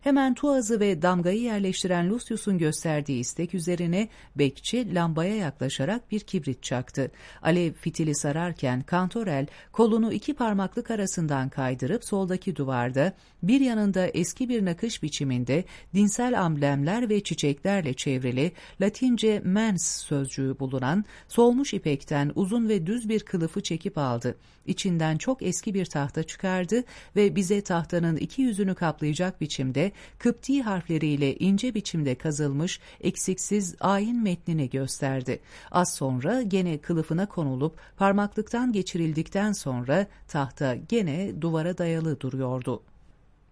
Hemen tuazı ve damgayı yerleştiren Lucius'un gösterdiği istek üzerine bekçi lambaya yaklaşarak bir kibrit çaktı. Alev fitili sararken Kantorel kolunu iki parmaklık arasından kaydırıp soldaki duvarda bir yanında eski bir nakış biçiminde dinsel amblemler ve çiçeklerle çevrili Latince mens sözcüğü bulunan solmuş ipekten uzun ve düz bir kılıfı çekip aldı. İçinden çok eski bir tahta çıkardı ve bize tahtanın iki yüzünü kaplayacak biçimde Kıpti harfleriyle ince biçimde kazılmış eksiksiz ayin metnini gösterdi. Az sonra gene kılıfına konulup parmaklıktan geçirildikten sonra tahta gene duvara dayalı duruyordu.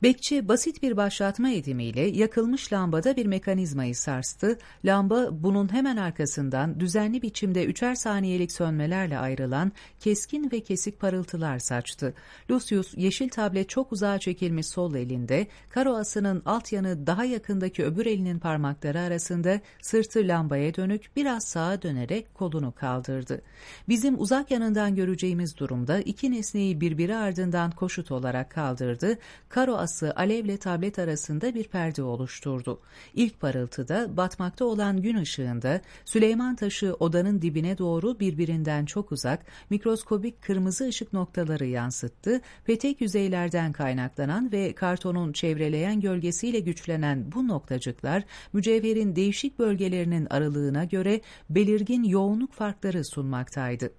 Bekçi basit bir başlatma edimiyle yakılmış lambada bir mekanizmayı sarstı. Lamba bunun hemen arkasından düzenli biçimde üçer saniyelik sönmelerle ayrılan keskin ve kesik parıltılar saçtı. Lucius yeşil tablet çok uzağa çekilmiş sol elinde, karo asının alt yanı daha yakındaki öbür elinin parmakları arasında sırtı lambaya dönük biraz sağa dönerek kolunu kaldırdı. Bizim uzak yanından göreceğimiz durumda iki nesneyi birbiri ardından koşut olarak kaldırdı. Karo ası alevle tablet arasında bir perde oluşturdu. İlk parıltıda batmakta olan gün ışığında Süleyman taşı odanın dibine doğru birbirinden çok uzak mikroskobik kırmızı ışık noktaları yansıttı. Petek yüzeylerden kaynaklanan ve kartonun çevreleyen gölgesiyle güçlenen bu noktacıklar mücevherin değişik bölgelerinin aralığına göre belirgin yoğunluk farkları sunmaktaydı.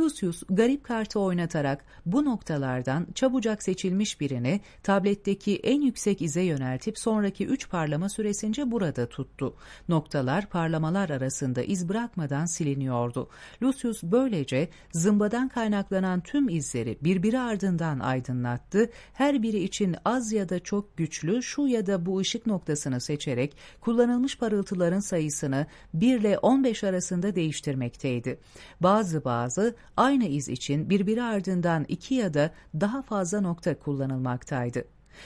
Lucius garip kartı oynatarak bu noktalardan çabucak seçilmiş birini tabletteki en yüksek ize yöneltip sonraki üç parlama süresince burada tuttu. Noktalar parlamalar arasında iz bırakmadan siliniyordu. Lucius böylece zımbadan kaynaklanan tüm izleri birbiri ardından aydınlattı. Her biri için az ya da çok güçlü şu ya da bu ışık noktasını seçerek kullanılmış parıltıların sayısını 1 ile 15 arasında değiştirmekteydi. Bazı bazı aynı iz için birbiri ardından iki ya da daha fazla nokta kullanılmaktaydı.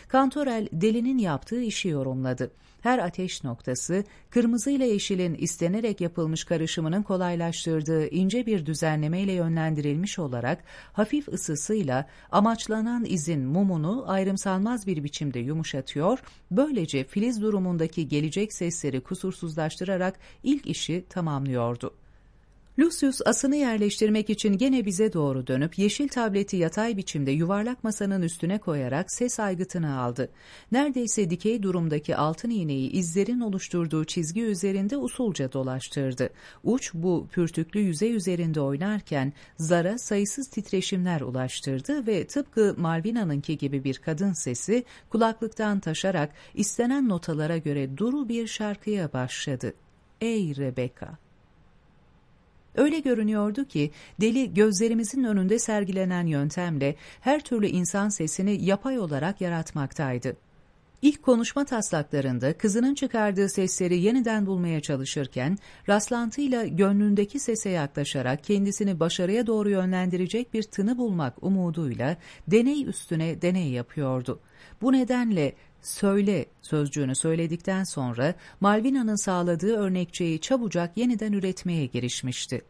Kantorel delinin yaptığı işi yorumladı. Her ateş noktası kırmızı ile yeşilin istenerek yapılmış karışımının kolaylaştırdığı ince bir düzenlemeyle yönlendirilmiş olarak hafif ısısıyla amaçlanan izin mumunu ayrımsalmaz bir biçimde yumuşatıyor, böylece filiz durumundaki gelecek sesleri kusursuzlaştırarak ilk işi tamamlıyordu. Lucius asını yerleştirmek için gene bize doğru dönüp yeşil tableti yatay biçimde yuvarlak masanın üstüne koyarak ses aygıtını aldı. Neredeyse dikey durumdaki altın iğneyi izlerin oluşturduğu çizgi üzerinde usulca dolaştırdı. Uç bu pürtüklü yüzey üzerinde oynarken zara sayısız titreşimler ulaştırdı ve tıpkı Malvina'nınki gibi bir kadın sesi kulaklıktan taşarak istenen notalara göre duru bir şarkıya başladı. Ey Rebecca! Öyle görünüyordu ki deli gözlerimizin önünde sergilenen yöntemle her türlü insan sesini yapay olarak yaratmaktaydı. İlk konuşma taslaklarında kızının çıkardığı sesleri yeniden bulmaya çalışırken rastlantıyla gönlündeki sese yaklaşarak kendisini başarıya doğru yönlendirecek bir tını bulmak umuduyla deney üstüne deney yapıyordu. Bu nedenle söyle sözcüğünü söyledikten sonra Malvina'nın sağladığı örnekçeyi çabucak yeniden üretmeye girişmişti.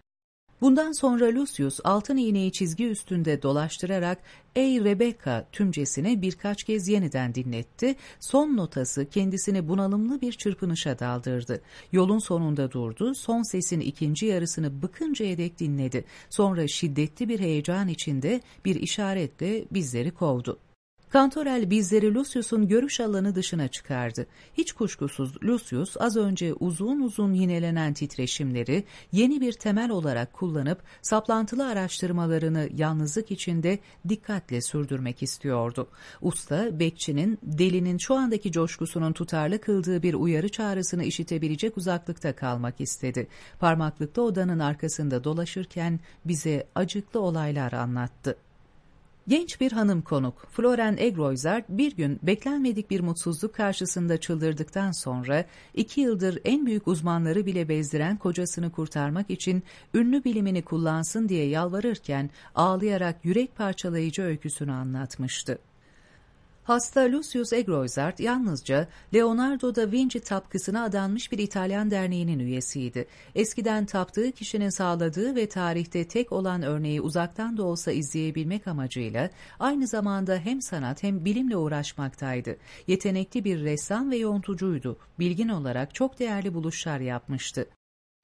Bundan sonra Lucius altın iğneyi çizgi üstünde dolaştırarak ''Ey Rebecca'' tümcesini birkaç kez yeniden dinletti. Son notası kendisini bunalımlı bir çırpınışa daldırdı. Yolun sonunda durdu, son sesin ikinci yarısını bıkıncaya dek dinledi. Sonra şiddetli bir heyecan içinde bir işaretle bizleri kovdu. Kantorel bizleri Lucius'un görüş alanı dışına çıkardı. Hiç kuşkusuz Lucius az önce uzun uzun yinelenen titreşimleri yeni bir temel olarak kullanıp saplantılı araştırmalarını yalnızlık içinde dikkatle sürdürmek istiyordu. Usta, bekçinin delinin şu andaki coşkusunun tutarlı kıldığı bir uyarı çağrısını işitebilecek uzaklıkta kalmak istedi. Parmaklıkta odanın arkasında dolaşırken bize acıklı olaylar anlattı. Genç bir hanım konuk, Floren Egroyzard bir gün beklenmedik bir mutsuzluk karşısında çıldırdıktan sonra iki yıldır en büyük uzmanları bile bezdiren kocasını kurtarmak için ünlü bilimini kullansın diye yalvarırken ağlayarak yürek parçalayıcı öyküsünü anlatmıştı. Hasta Lucius Egroizard yalnızca Leonardo da Vinci tapkısına adanmış bir İtalyan derneğinin üyesiydi. Eskiden taptığı kişinin sağladığı ve tarihte tek olan örneği uzaktan da olsa izleyebilmek amacıyla aynı zamanda hem sanat hem bilimle uğraşmaktaydı. Yetenekli bir ressam ve yontucuydu. Bilgin olarak çok değerli buluşlar yapmıştı.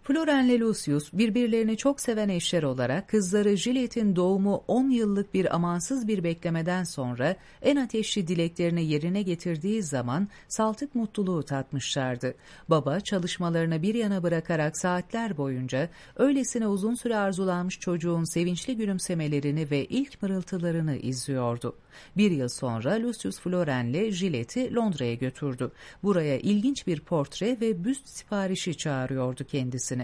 Florenle Lucius birbirlerini çok seven eşler olarak kızları Juliet'in doğumu 10 yıllık bir amansız bir beklemeden sonra en ateşli dileklerini yerine getirdiği zaman saltık mutluluğu tatmışlardı. Baba çalışmalarını bir yana bırakarak saatler boyunca öylesine uzun süre arzulanmış çocuğun sevinçli gülümsemelerini ve ilk mırıltılarını izliyordu. Bir yıl sonra Lucius Floren'le Juliet'i Londra'ya götürdü. Buraya ilginç bir portre ve büst siparişi çağırıyordu kendisini.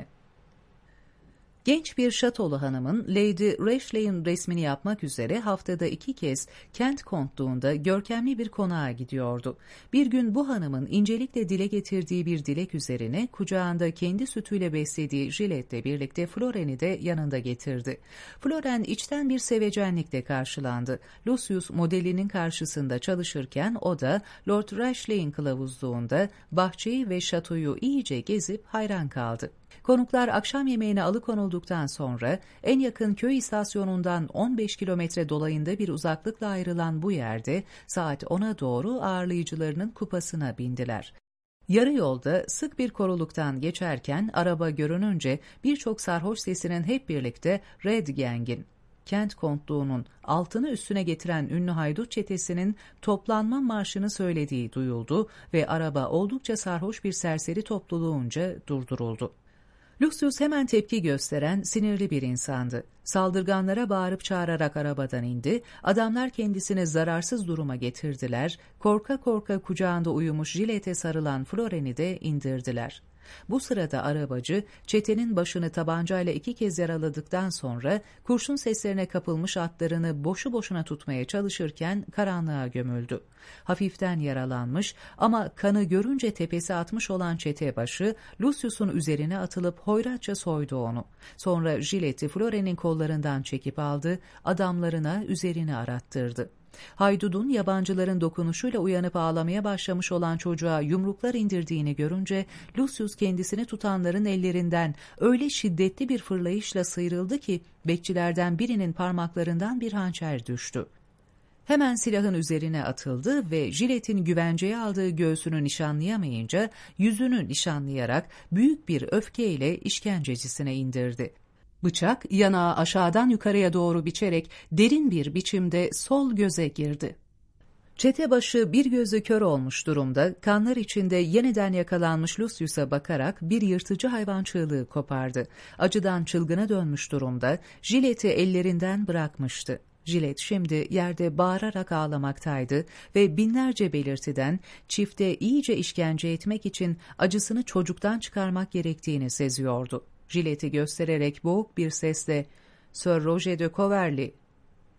Genç bir şatolu hanımın Lady Rashley'in resmini yapmak üzere haftada iki kez Kent kontluğunda görkemli bir konağa gidiyordu. Bir gün bu hanımın incelikle dile getirdiği bir dilek üzerine kucağında kendi sütüyle beslediği Jilet'le birlikte Floren'i de yanında getirdi. Floren içten bir sevecenlikle karşılandı. Lucius modelinin karşısında çalışırken o da Lord Rashley'in kılavuzluğunda bahçeyi ve şatoyu iyice gezip hayran kaldı. Konuklar akşam yemeğine alıkonulduktan sonra en yakın köy istasyonundan 15 kilometre dolayında bir uzaklıkla ayrılan bu yerde saat 10'a doğru ağırlayıcılarının kupasına bindiler. Yarı yolda sık bir koruluktan geçerken araba görününce birçok sarhoş sesinin hep birlikte Red Gang'in Kent kontluğunun altını üstüne getiren ünlü haydut çetesinin toplanma marşını söylediği duyuldu ve araba oldukça sarhoş bir serseri topluluğunca durduruldu. Lucius hemen tepki gösteren sinirli bir insandı. Saldırganlara bağırıp çağırarak arabadan indi, adamlar kendisini zararsız duruma getirdiler, korka korka kucağında uyumuş jilete sarılan Floren'i de indirdiler. Bu sırada arabacı çetenin başını tabancayla iki kez yaraladıktan sonra kurşun seslerine kapılmış atlarını boşu boşuna tutmaya çalışırken karanlığa gömüldü. Hafiften yaralanmış ama kanı görünce tepesi atmış olan çete başı Lucius'un üzerine atılıp hoyratça soydu onu. Sonra jileti Flore'nin kollarından çekip aldı, adamlarına üzerini arattırdı. Haydudun yabancıların dokunuşuyla uyanıp ağlamaya başlamış olan çocuğa yumruklar indirdiğini görünce Lucius kendisini tutanların ellerinden öyle şiddetli bir fırlayışla sıyrıldı ki bekçilerden birinin parmaklarından bir hançer düştü. Hemen silahın üzerine atıldı ve jiletin güvenceye aldığı göğsünü nişanlayamayınca yüzünü nişanlayarak büyük bir öfkeyle işkencecisine indirdi. Bıçak yanağı aşağıdan yukarıya doğru biçerek derin bir biçimde sol göze girdi. Çete başı bir gözü kör olmuş durumda, kanlar içinde yeniden yakalanmış Lucius'a bakarak bir yırtıcı hayvan çığlığı kopardı. Acıdan çılgına dönmüş durumda, jileti ellerinden bırakmıştı. Jilet şimdi yerde bağırarak ağlamaktaydı ve binlerce belirtiden çifte iyice işkence etmek için acısını çocuktan çıkarmak gerektiğini seziyordu. Jileti göstererek boğuk bir sesle Sir Roger de Coverley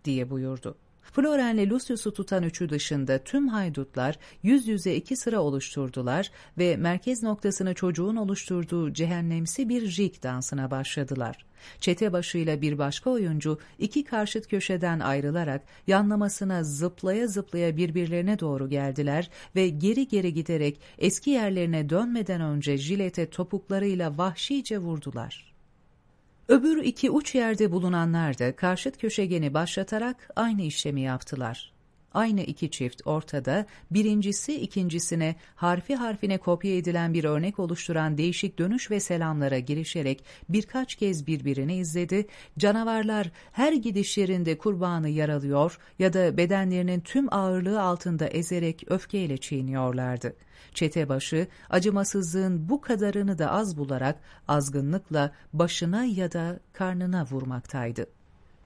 diye buyurdu. Floren'le Lucius'u tutan üçü dışında tüm haydutlar yüz yüze iki sıra oluşturdular ve merkez noktasını çocuğun oluşturduğu cehennemsi bir jig dansına başladılar. Çete başıyla bir başka oyuncu iki karşıt köşeden ayrılarak yanlamasına zıplaya zıplaya birbirlerine doğru geldiler ve geri geri giderek eski yerlerine dönmeden önce jilete topuklarıyla vahşice vurdular. Öbür iki uç yerde bulunanlar da karşıt köşegeni başlatarak aynı işlemi yaptılar. Aynı iki çift ortada, birincisi ikincisine harfi harfine kopya edilen bir örnek oluşturan değişik dönüş ve selamlara girişerek birkaç kez birbirini izledi, canavarlar her gidişlerinde kurbanı yaralıyor ya da bedenlerinin tüm ağırlığı altında ezerek öfkeyle çiğniyorlardı. Çetebaşı acımasızlığın bu kadarını da az bularak azgınlıkla başına ya da karnına vurmaktaydı.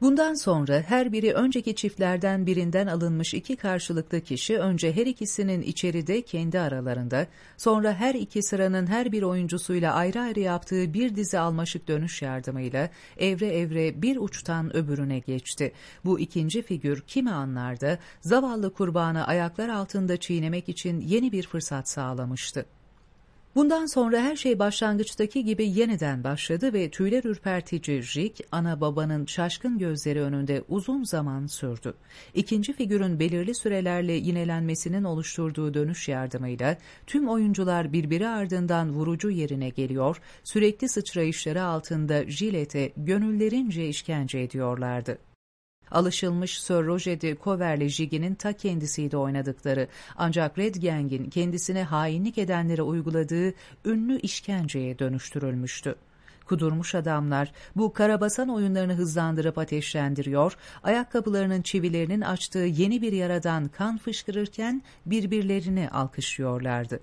Bundan sonra her biri önceki çiftlerden birinden alınmış iki karşılıklı kişi önce her ikisinin içeride kendi aralarında, sonra her iki sıranın her bir oyuncusuyla ayrı ayrı yaptığı bir dizi almaşık dönüş yardımıyla evre evre bir uçtan öbürüne geçti. Bu ikinci figür kimi anlarda zavallı kurbanı ayaklar altında çiğnemek için yeni bir fırsat sağlamıştı. Bundan sonra her şey başlangıçtaki gibi yeniden başladı ve tüyler ürpertici Rick, ana babanın şaşkın gözleri önünde uzun zaman sürdü. İkinci figürün belirli sürelerle yinelenmesinin oluşturduğu dönüş yardımıyla tüm oyuncular birbiri ardından vurucu yerine geliyor, sürekli sıçrayışları altında Jilet'e gönüllerince işkence ediyorlardı. Alışılmış Sir Roger de Cover'le Jiggy'nin ta kendisiydi oynadıkları ancak Red Gang'in kendisine hainlik edenlere uyguladığı ünlü işkenceye dönüştürülmüştü. Kudurmuş adamlar bu karabasan oyunlarını hızlandırıp ateşlendiriyor, ayakkabılarının çivilerinin açtığı yeni bir yaradan kan fışkırırken birbirlerini alkışlıyorlardı.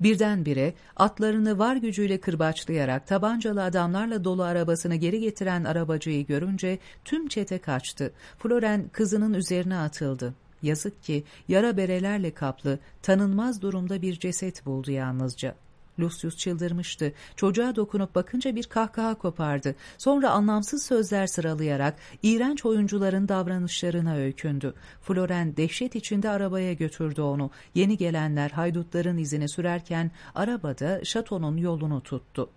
Birdenbire atlarını var gücüyle kırbaçlayarak tabancalı adamlarla dolu arabasını geri getiren arabacıyı görünce tüm çete kaçtı. Floren kızının üzerine atıldı. Yazık ki yara berelerle kaplı, tanınmaz durumda bir ceset buldu yalnızca. Lucius çıldırmıştı. Çocuğa dokunup bakınca bir kahkaha kopardı. Sonra anlamsız sözler sıralayarak iğrenç oyuncuların davranışlarına öykündü. Floren dehşet içinde arabaya götürdü onu. Yeni gelenler haydutların izini sürerken arabada şatonun yolunu tuttu.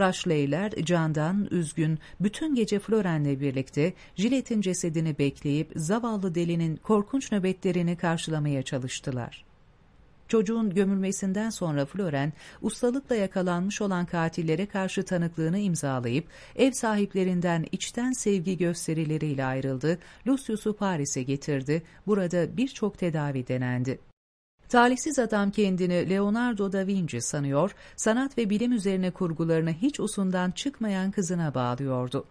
Raşleyler candan, üzgün, bütün gece Floren'le birlikte Jilet'in cesedini bekleyip zavallı delinin korkunç nöbetlerini karşılamaya çalıştılar. Çocuğun gömülmesinden sonra Floren, ustalıkla yakalanmış olan katillere karşı tanıklığını imzalayıp, ev sahiplerinden içten sevgi gösterileriyle ayrıldı, Lucius'u Paris'e getirdi, burada birçok tedavi denendi. Talihsiz adam kendini Leonardo da Vinci sanıyor, sanat ve bilim üzerine kurgularını hiç usundan çıkmayan kızına bağlıyordu.